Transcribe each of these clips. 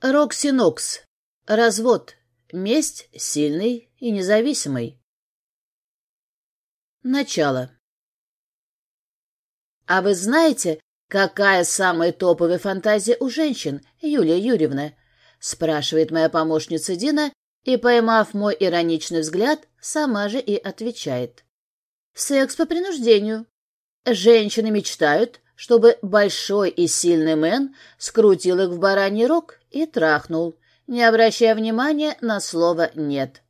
Рокси Нокс. Развод. Месть сильный и независимый. Начало. А вы знаете, какая самая топовая фантазия у женщин, Юлия Юрьевна? Спрашивает моя помощница Дина и, поймав мой ироничный взгляд, сама же и отвечает. Секс по принуждению. Женщины мечтают, чтобы большой и сильный мэн скрутил их в бараний рог и трахнул, не обращая внимания на слово «нет».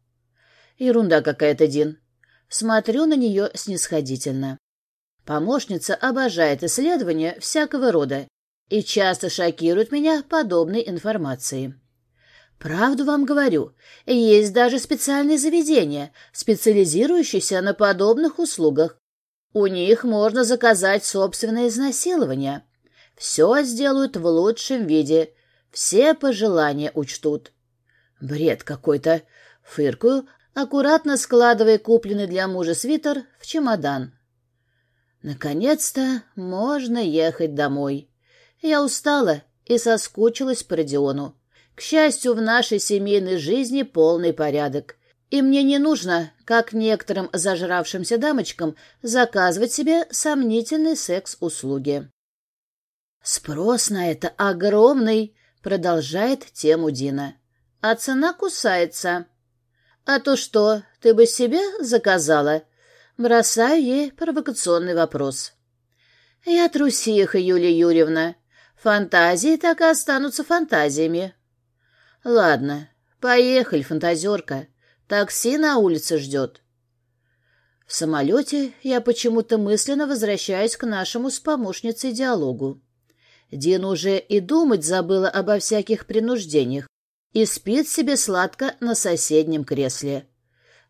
Ерунда какая-то, Дин. Смотрю на нее снисходительно. Помощница обожает исследования всякого рода и часто шокирует меня подобной информацией. Правду вам говорю, есть даже специальные заведения, специализирующиеся на подобных услугах, у них можно заказать собственное изнасилование. Все сделают в лучшем виде, все пожелания учтут. Бред какой-то. Фыркаю, аккуратно складывая купленный для мужа свитер в чемодан. Наконец-то можно ехать домой. Я устала и соскучилась по Родиону. К счастью, в нашей семейной жизни полный порядок. И мне не нужно, как некоторым зажравшимся дамочкам, заказывать себе сомнительные секс-услуги. «Спрос на это огромный», — продолжает тему Дина. «А цена кусается». «А то что, ты бы себе заказала?» Бросаю ей провокационный вопрос. «Я трусиха, Юлия Юрьевна. Фантазии так и останутся фантазиями». «Ладно, поехали, фантазерка. Такси на улице ждет. В самолете я почему-то мысленно возвращаюсь к нашему с помощницей диалогу. Дин уже и думать забыла обо всяких принуждениях и спит себе сладко на соседнем кресле.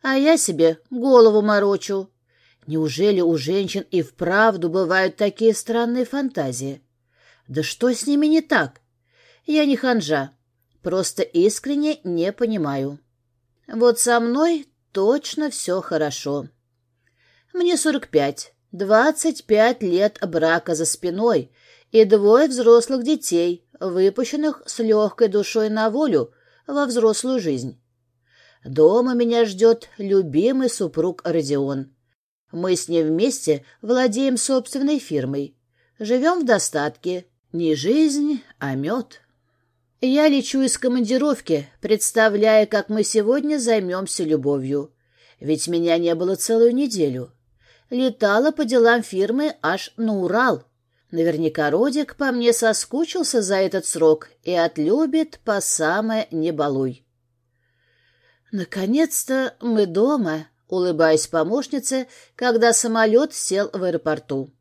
А я себе голову морочу. Неужели у женщин и вправду бывают такие странные фантазии? Да что с ними не так? Я не ханжа, просто искренне не понимаю. Вот со мной точно все хорошо. Мне сорок пять, двадцать пять лет брака за спиной и двое взрослых детей, выпущенных с легкой душой на волю во взрослую жизнь. Дома меня ждет любимый супруг Родион. Мы с ним вместе владеем собственной фирмой. Живем в достатке. Не жизнь, а мед. Я лечу из командировки, представляя, как мы сегодня займемся любовью. Ведь меня не было целую неделю. Летала по делам фирмы аж на Урал. Наверняка Родик по мне соскучился за этот срок и отлюбит по самое не балуй. Наконец-то мы дома, улыбаясь помощнице, когда самолет сел в аэропорту.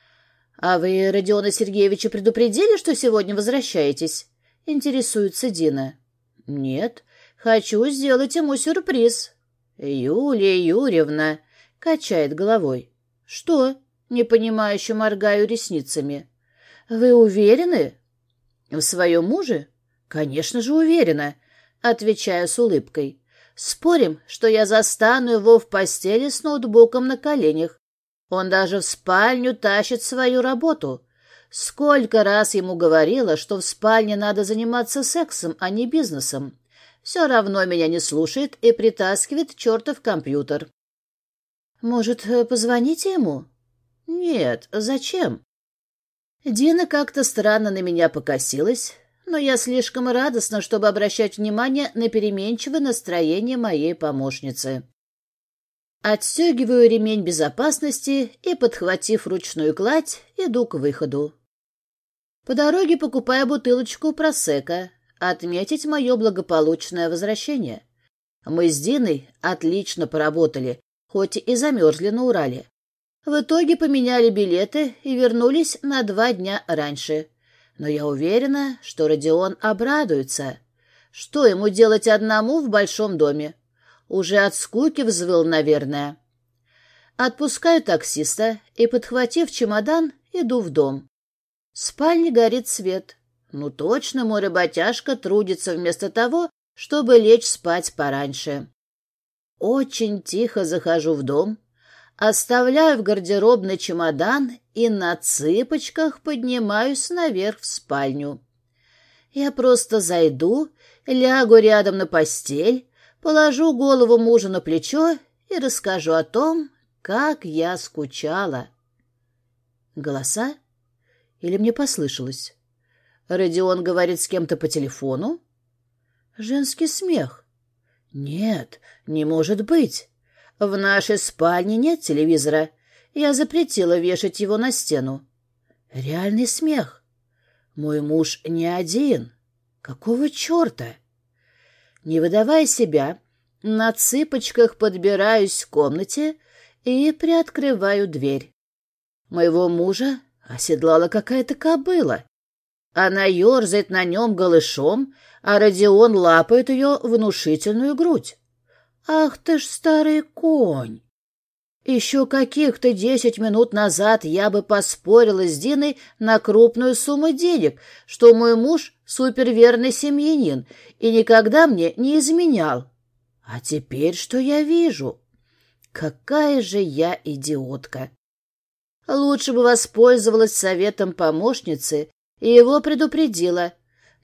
— А вы Родиона Сергеевича предупредили, что сегодня возвращаетесь? — интересуется Дина. «Нет, хочу сделать ему сюрприз». «Юлия Юрьевна», — качает головой. «Что?» — непонимающе моргаю ресницами. «Вы уверены?» «В своем муже?» «Конечно же уверена», — отвечаю с улыбкой. «Спорим, что я застану его в постели с ноутбуком на коленях. Он даже в спальню тащит свою работу. Сколько раз ему говорила, что в спальне надо заниматься сексом, а не бизнесом. Все равно меня не слушает и притаскивает чертов компьютер. Может, позвоните ему? Нет, зачем? Дина как-то странно на меня покосилась, но я слишком радостна, чтобы обращать внимание на переменчивое настроение моей помощницы. Отстегиваю ремень безопасности и, подхватив ручную кладь, иду к выходу. По дороге покупаю бутылочку просека, отметить мое благополучное возвращение. Мы с Диной отлично поработали, хоть и замерзли на Урале. В итоге поменяли билеты и вернулись на два дня раньше. Но я уверена, что Родион обрадуется. Что ему делать одному в большом доме? Уже от скуки взвыл, наверное. Отпускаю таксиста и, подхватив чемодан, иду в дом. В спальне горит свет. Ну точно мой работяжка трудится вместо того, чтобы лечь спать пораньше. Очень тихо захожу в дом, оставляю в гардеробный чемодан и на цыпочках поднимаюсь наверх в спальню. Я просто зайду, лягу рядом на постель, положу голову мужа на плечо и расскажу о том, как я скучала. Голоса? Или мне послышалось? Родион говорит с кем-то по телефону? Женский смех. Нет, не может быть. В нашей спальне нет телевизора. Я запретила вешать его на стену. Реальный смех. Мой муж не один. Какого черта? Не выдавая себя, на цыпочках подбираюсь в комнате и приоткрываю дверь. Моего мужа оседлала какая-то кобыла. Она ерзает на нем голышом, а Родион лапает ее внушительную грудь. «Ах ты ж старый конь!» Еще каких-то десять минут назад я бы поспорила с Диной на крупную сумму денег, что мой муж суперверный семьянин и никогда мне не изменял. А теперь что я вижу? Какая же я идиотка! Лучше бы воспользовалась советом помощницы и его предупредила.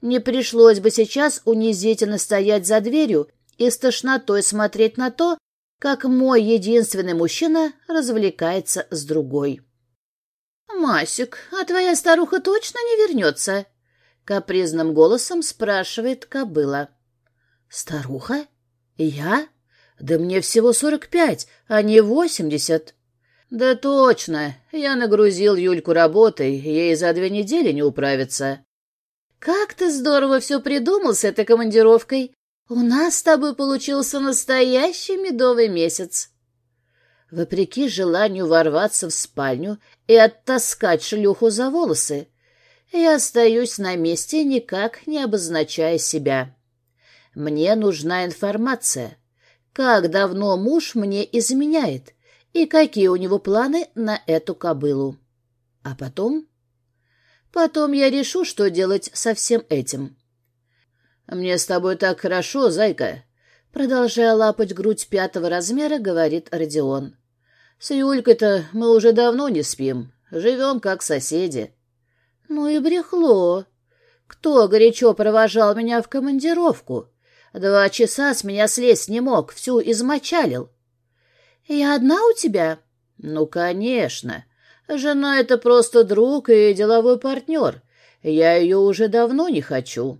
Не пришлось бы сейчас унизительно стоять за дверью и с тошнотой смотреть на то, как мой единственный мужчина развлекается с другой. «Масик, а твоя старуха точно не вернется?» — капризным голосом спрашивает кобыла. «Старуха? Я? Да мне всего сорок пять, а не восемьдесят». «Да точно, я нагрузил Юльку работой, ей за две недели не управиться». «Как ты здорово все придумал с этой командировкой!» «У нас с тобой получился настоящий медовый месяц!» Вопреки желанию ворваться в спальню и оттаскать шлюху за волосы, я остаюсь на месте, никак не обозначая себя. Мне нужна информация. Как давно муж мне изменяет и какие у него планы на эту кобылу. А потом... Потом я решу, что делать со всем этим. «Мне с тобой так хорошо, зайка!» Продолжая лапать грудь пятого размера, говорит Родион. «С Юлькой-то мы уже давно не спим. Живем как соседи». «Ну и брехло. Кто горячо провожал меня в командировку? Два часа с меня слезть не мог, всю измочалил». «Я одна у тебя?» «Ну, конечно. Жена — это просто друг и деловой партнер. Я ее уже давно не хочу».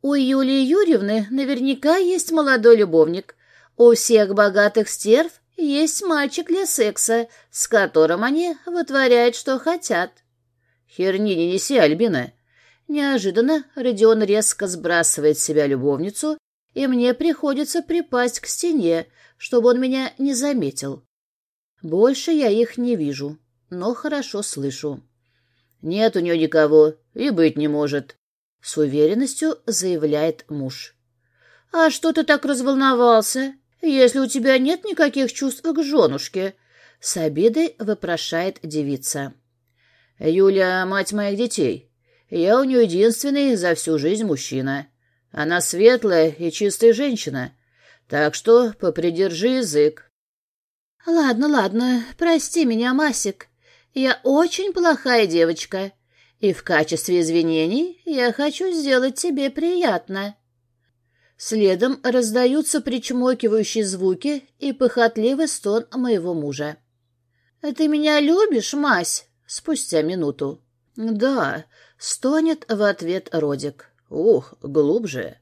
У Юлии Юрьевны наверняка есть молодой любовник. У всех богатых стерв есть мальчик для секса, с которым они вытворяют, что хотят. Херни не неси, Альбина. Неожиданно Родион резко сбрасывает с себя любовницу, и мне приходится припасть к стене, чтобы он меня не заметил. Больше я их не вижу, но хорошо слышу. Нет у нее никого и быть не может. — с уверенностью заявляет муж. «А что ты так разволновался, если у тебя нет никаких чувств к женушке?» — с обидой вопрошает девица. «Юля — мать моих детей. Я у нее единственный за всю жизнь мужчина. Она светлая и чистая женщина, так что попридержи язык». «Ладно, ладно, прости меня, Масик. Я очень плохая девочка и в качестве извинений я хочу сделать тебе приятно». Следом раздаются причмокивающие звуки и похотливый стон моего мужа. «Ты меня любишь, мась?» Спустя минуту. «Да», — стонет в ответ Родик. «Ух, глубже».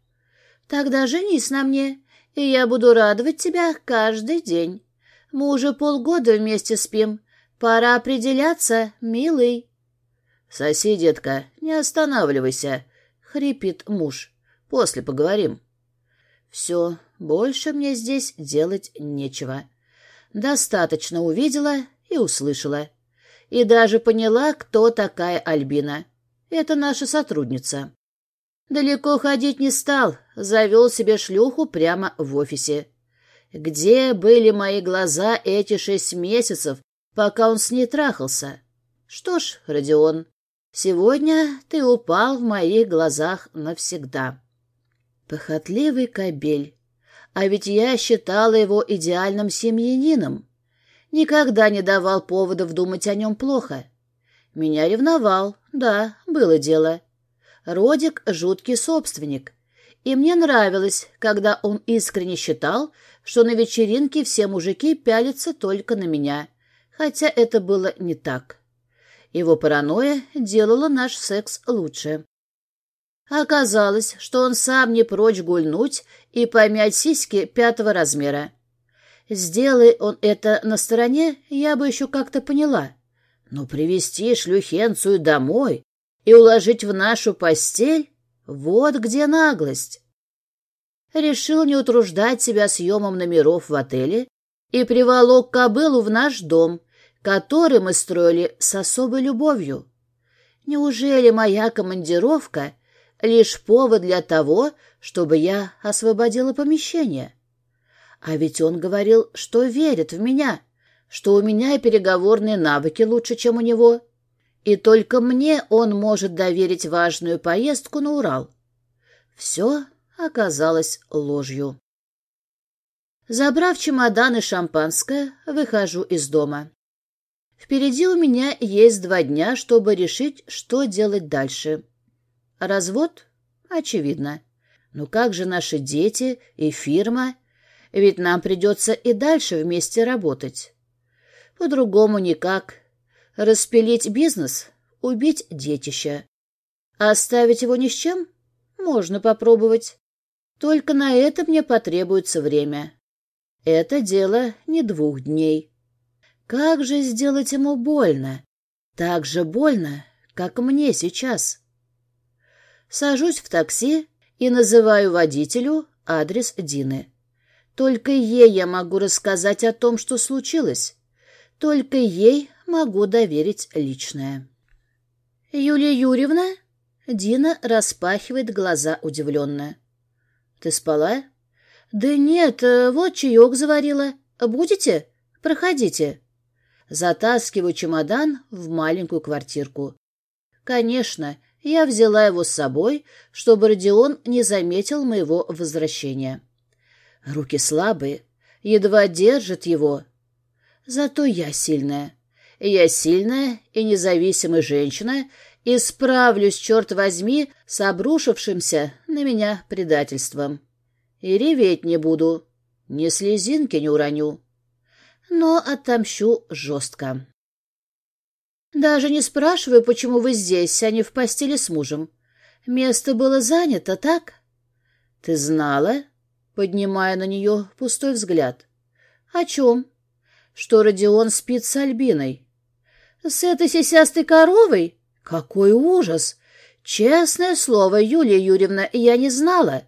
«Тогда женись на мне, и я буду радовать тебя каждый день. Мы уже полгода вместе спим. Пора определяться, милый». «Соси, детка, не останавливайся», — хрипит муж. «После поговорим». «Все, больше мне здесь делать нечего. Достаточно увидела и услышала. И даже поняла, кто такая Альбина. Это наша сотрудница». Далеко ходить не стал, завел себе шлюху прямо в офисе. Где были мои глаза эти шесть месяцев, пока он с ней трахался? Что ж, Родион, Сегодня ты упал в моих глазах навсегда. Похотливый кобель. А ведь я считала его идеальным семьянином. Никогда не давал поводов думать о нем плохо. Меня ревновал, да, было дело. Родик — жуткий собственник. И мне нравилось, когда он искренне считал, что на вечеринке все мужики пялятся только на меня, хотя это было не так. Его паранойя делала наш секс лучше. Оказалось, что он сам не прочь гульнуть и помять сиськи пятого размера. Сделай он это на стороне, я бы еще как-то поняла. Но привести шлюхенцию домой и уложить в нашу постель — вот где наглость. Решил не утруждать себя съемом номеров в отеле и приволок кобылу в наш дом, который мы строили с особой любовью. Неужели моя командировка — лишь повод для того, чтобы я освободила помещение. А ведь он говорил, что верит в меня, что у меня переговорные навыки лучше, чем у него. И только мне он может доверить важную поездку на Урал. Все оказалось ложью. Забрав чемодан и шампанское, выхожу из дома. Впереди у меня есть два дня, чтобы решить, что делать дальше. Развод? Очевидно. Но как же наши дети и фирма? Ведь нам придется и дальше вместе работать. По-другому никак. Распилить бизнес, убить детище. оставить его ни с чем? Можно попробовать. Только на это мне потребуется время. Это дело не двух дней. Как же сделать ему больно? Так же больно, как мне сейчас. Сажусь в такси и называю водителю адрес Дины. Только ей я могу рассказать о том, что случилось. Только ей могу доверить личное. «Юлия Юрьевна?» Дина распахивает глаза удивленно. «Ты спала?» «Да нет, вот чаек заварила. Будете? Проходите». Затаскиваю чемодан в маленькую квартирку. Конечно, я взяла его с собой, чтобы Родион не заметил моего возвращения. Руки слабые, едва держат его. Зато я сильная. Я сильная и независимая женщина и справлюсь, черт возьми, с обрушившимся на меня предательством. И реветь не буду, ни слезинки не уроню. Но отомщу жестко. Даже не спрашиваю, почему вы здесь, а не в постели с мужем. Место было занято, так? Ты знала? Поднимая на нее пустой взгляд. О чем? Что Родион спит с Альбиной. С этой сисястой коровой? Какой ужас! Честное слово, Юлия Юрьевна, я не знала.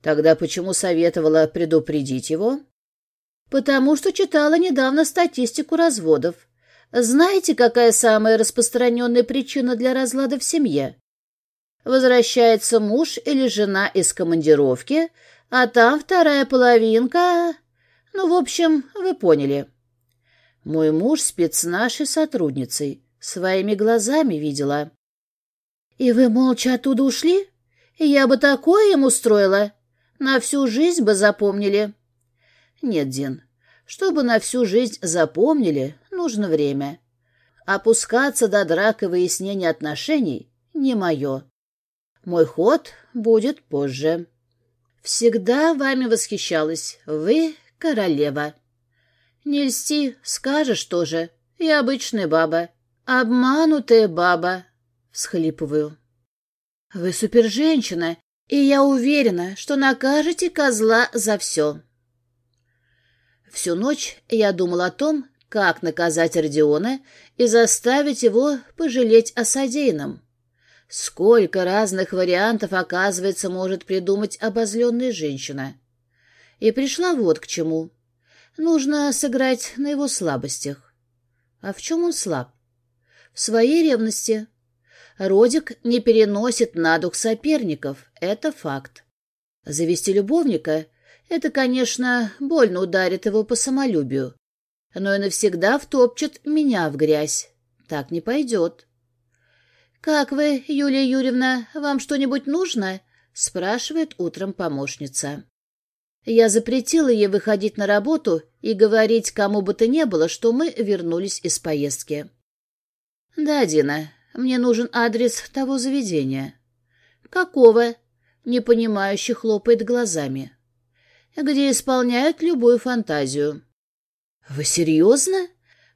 Тогда почему советовала предупредить его? Потому что читала недавно статистику разводов. Знаете, какая самая распространенная причина для разлада в семье? Возвращается муж или жена из командировки, а там вторая половинка... Ну, в общем, вы поняли. Мой муж спит с нашей сотрудницей. Своими глазами видела. И вы молча оттуда ушли? Я бы такое им устроила. На всю жизнь бы запомнили. Нет, Дин, чтобы на всю жизнь запомнили, нужно время. Опускаться до драк и выяснения отношений не мое. Мой ход будет позже. Всегда вами восхищалась. Вы королева. Не льсти, скажешь тоже. Я обычная баба. Обманутая баба. Всхлипываю. Вы суперженщина, и я уверена, что накажете козла за все. Всю ночь я думал о том, как наказать Родиона и заставить его пожалеть о содеянном. Сколько разных вариантов, оказывается, может придумать обозленная женщина. И пришла вот к чему. Нужно сыграть на его слабостях. А в чем он слаб? В своей ревности. Родик не переносит на дух соперников, это факт. Завести любовника — это, конечно, больно ударит его по самолюбию, но и навсегда втопчет меня в грязь. Так не пойдет. «Как вы, Юлия Юрьевна, вам что-нибудь нужно?» — спрашивает утром помощница. Я запретила ей выходить на работу и говорить кому бы то ни было, что мы вернулись из поездки. «Да, Дина, мне нужен адрес того заведения». Какого? Непонимающе хлопает глазами. Где исполняют любую фантазию. Вы серьезно?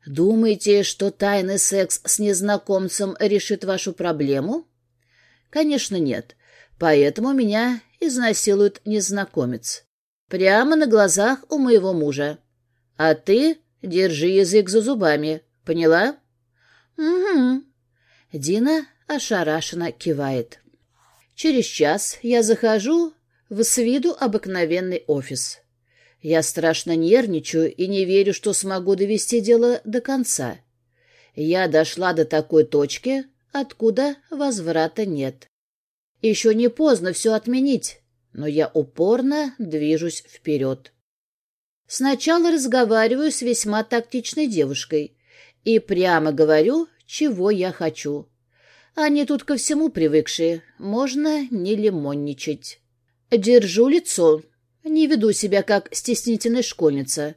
Думаете, что тайный секс с незнакомцем решит вашу проблему? Конечно, нет. Поэтому меня изнасилует незнакомец. Прямо на глазах у моего мужа. А ты держи язык за зубами. Поняла? Угу. Дина ошарашенно кивает. Через час я захожу в с виду обыкновенный офис. Я страшно нервничаю и не верю, что смогу довести дело до конца. Я дошла до такой точки, откуда возврата нет. Еще не поздно все отменить, но я упорно движусь вперед. Сначала разговариваю с весьма тактичной девушкой и прямо говорю, чего я хочу. Они тут ко всему привыкшие, можно не лимонничать. Держу лицо, не веду себя как стеснительная школьница.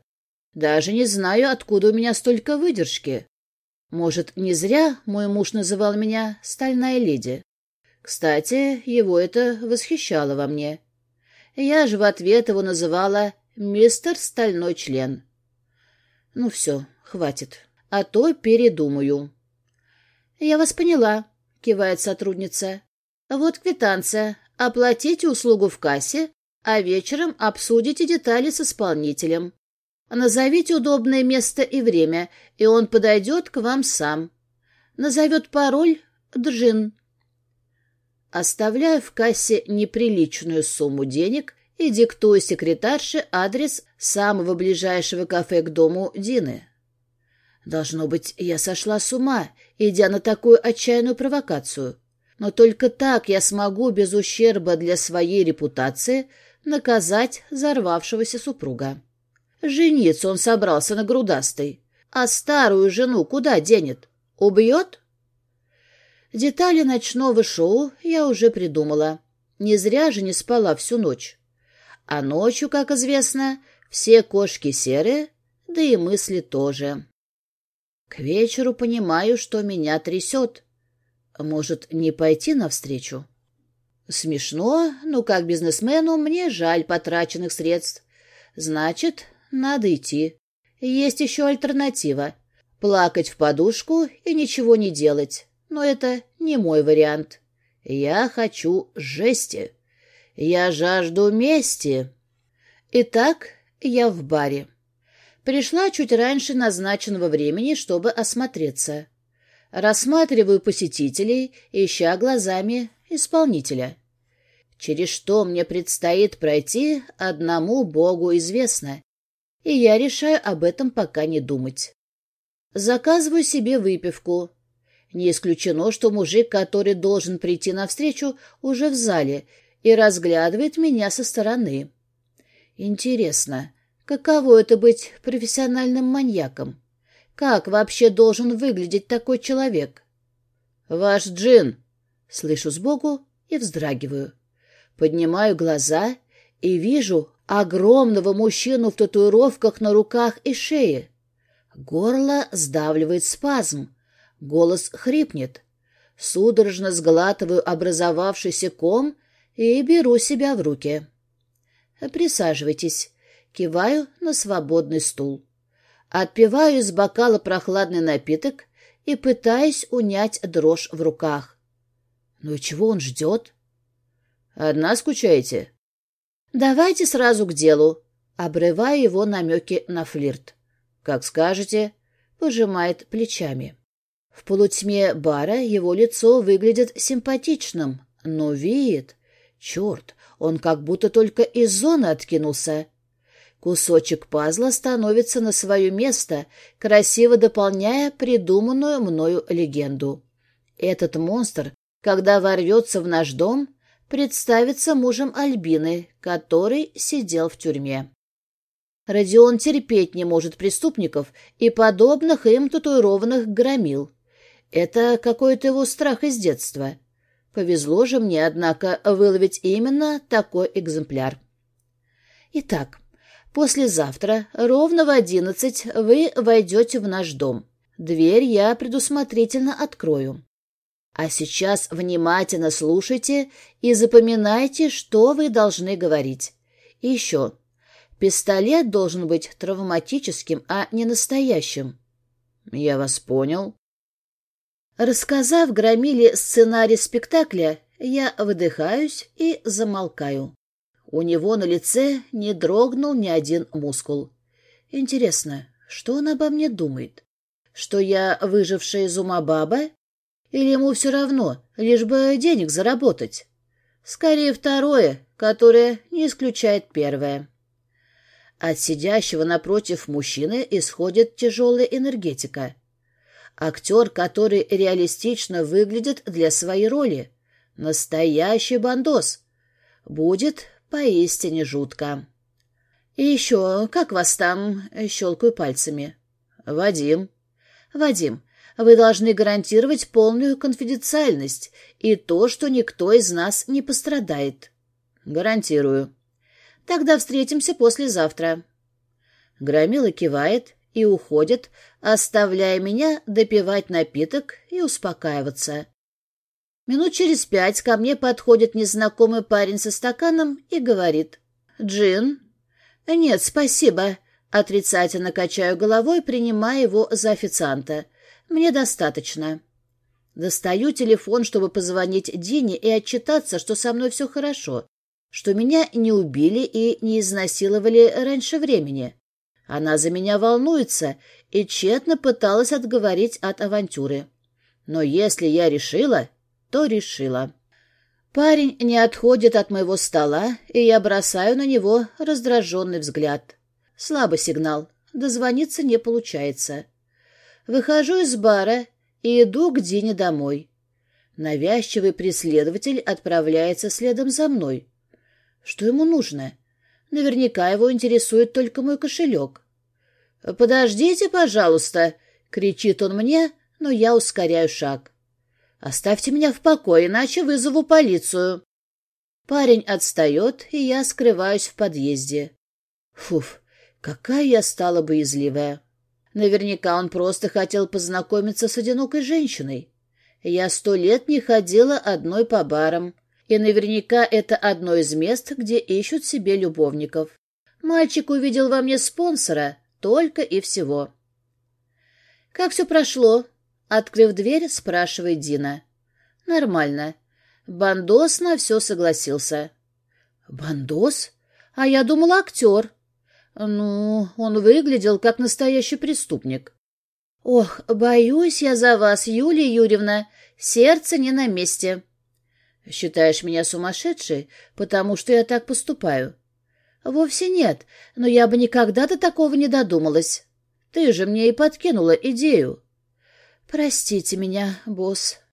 Даже не знаю, откуда у меня столько выдержки. Может, не зря мой муж называл меня «стальная леди». Кстати, его это восхищало во мне. Я же в ответ его называла «мистер стальной член». Ну все, хватит, а то передумаю. «Я вас поняла», — кивает сотрудница. «Вот квитанция. Оплатите услугу в кассе, а вечером обсудите детали с исполнителем. Назовите удобное место и время, и он подойдет к вам сам. Назовет пароль «Джин». Оставляю в кассе неприличную сумму денег и диктую секретарше адрес самого ближайшего кафе к дому Дины. Должно быть, я сошла с ума, идя на такую отчаянную провокацию. Но только так я смогу без ущерба для своей репутации наказать взорвавшегося супруга. Жениться он собрался на грудастой, а старую жену куда денет? Убьет? Детали ночного шоу я уже придумала. Не зря же не спала всю ночь. А ночью, как известно, все кошки серые, да и мысли тоже. К вечеру понимаю, что меня трясет. Может, не пойти навстречу? Смешно, но как бизнесмену мне жаль потраченных средств. Значит, надо идти. Есть еще альтернатива. Плакать в подушку и ничего не делать но это не мой вариант. Я хочу жести. Я жажду мести. Итак, я в баре. Пришла чуть раньше назначенного времени, чтобы осмотреться. Рассматриваю посетителей, ища глазами исполнителя. Через что мне предстоит пройти, одному Богу известно, и я решаю об этом пока не думать. Заказываю себе выпивку, не исключено, что мужик, который должен прийти навстречу, уже в зале и разглядывает меня со стороны. Интересно, каково это быть профессиональным маньяком? Как вообще должен выглядеть такой человек? «Ваш джин!» — слышу сбоку и вздрагиваю. Поднимаю глаза и вижу огромного мужчину в татуировках на руках и шее. Горло сдавливает спазм. Голос хрипнет. Судорожно сглатываю образовавшийся ком и беру себя в руки. «Присаживайтесь». Киваю на свободный стул. Отпиваю из бокала прохладный напиток и пытаюсь унять дрожь в руках. Ну и чего он ждет? «Одна скучаете?» «Давайте сразу к делу», обрывая его намеки на флирт. «Как скажете», — пожимает плечами. В полутьме бара его лицо выглядит симпатичным, но вид... Черт, он как будто только из зоны откинулся. Кусочек пазла становится на свое место, красиво дополняя придуманную мною легенду. Этот монстр, когда ворвется в наш дом, представится мужем Альбины, который сидел в тюрьме. Родион терпеть не может преступников и подобных им татуированных громил. Это какой-то его страх из детства. Повезло же мне, однако, выловить именно такой экземпляр. Итак, послезавтра, ровно в одиннадцать, вы войдете в наш дом. Дверь я предусмотрительно открою. А сейчас внимательно слушайте и запоминайте, что вы должны говорить. И еще. Пистолет должен быть травматическим, а не настоящим. Я вас понял. Рассказав Громиле сценарий спектакля, я выдыхаюсь и замолкаю. У него на лице не дрогнул ни один мускул. Интересно, что он обо мне думает? Что я выжившая из ума баба? Или ему все равно, лишь бы денег заработать? Скорее второе, которое не исключает первое. От сидящего напротив мужчины исходит тяжелая энергетика. Актер, который реалистично выглядит для своей роли. Настоящий бандос. Будет поистине жутко. И еще, как вас там, щелкаю пальцами? Вадим. Вадим, вы должны гарантировать полную конфиденциальность и то, что никто из нас не пострадает. Гарантирую. Тогда встретимся послезавтра. Громила кивает и уходит, оставляя меня допивать напиток и успокаиваться. Минут через пять ко мне подходит незнакомый парень со стаканом и говорит. «Джин?» «Нет, спасибо». Отрицательно качаю головой, принимая его за официанта. «Мне достаточно». Достаю телефон, чтобы позвонить Дине и отчитаться, что со мной все хорошо, что меня не убили и не изнасиловали раньше времени. Она за меня волнуется и тщетно пыталась отговорить от авантюры. Но если я решила, то решила. Парень не отходит от моего стола, и я бросаю на него раздраженный взгляд. Слабый сигнал, дозвониться не получается. Выхожу из бара и иду к Дине домой. Навязчивый преследователь отправляется следом за мной. Что ему нужно? Наверняка его интересует только мой кошелек. «Подождите, пожалуйста!» — кричит он мне, но я ускоряю шаг. «Оставьте меня в покое, иначе вызову полицию». Парень отстает, и я скрываюсь в подъезде. Фуф, какая я стала боязливая. Наверняка он просто хотел познакомиться с одинокой женщиной. Я сто лет не ходила одной по барам, и наверняка это одно из мест, где ищут себе любовников. Мальчик увидел во мне спонсора, только и всего. «Как все прошло?» Открыв дверь, спрашивает Дина. «Нормально. Бандос на все согласился». «Бандос? А я думала, актер». «Ну, он выглядел как настоящий преступник». «Ох, боюсь я за вас, Юлия Юрьевна. Сердце не на месте». «Считаешь меня сумасшедшей, потому что я так поступаю?» «Вовсе нет, но я бы никогда до такого не додумалась. Ты же мне и подкинула идею». «Простите меня, босс».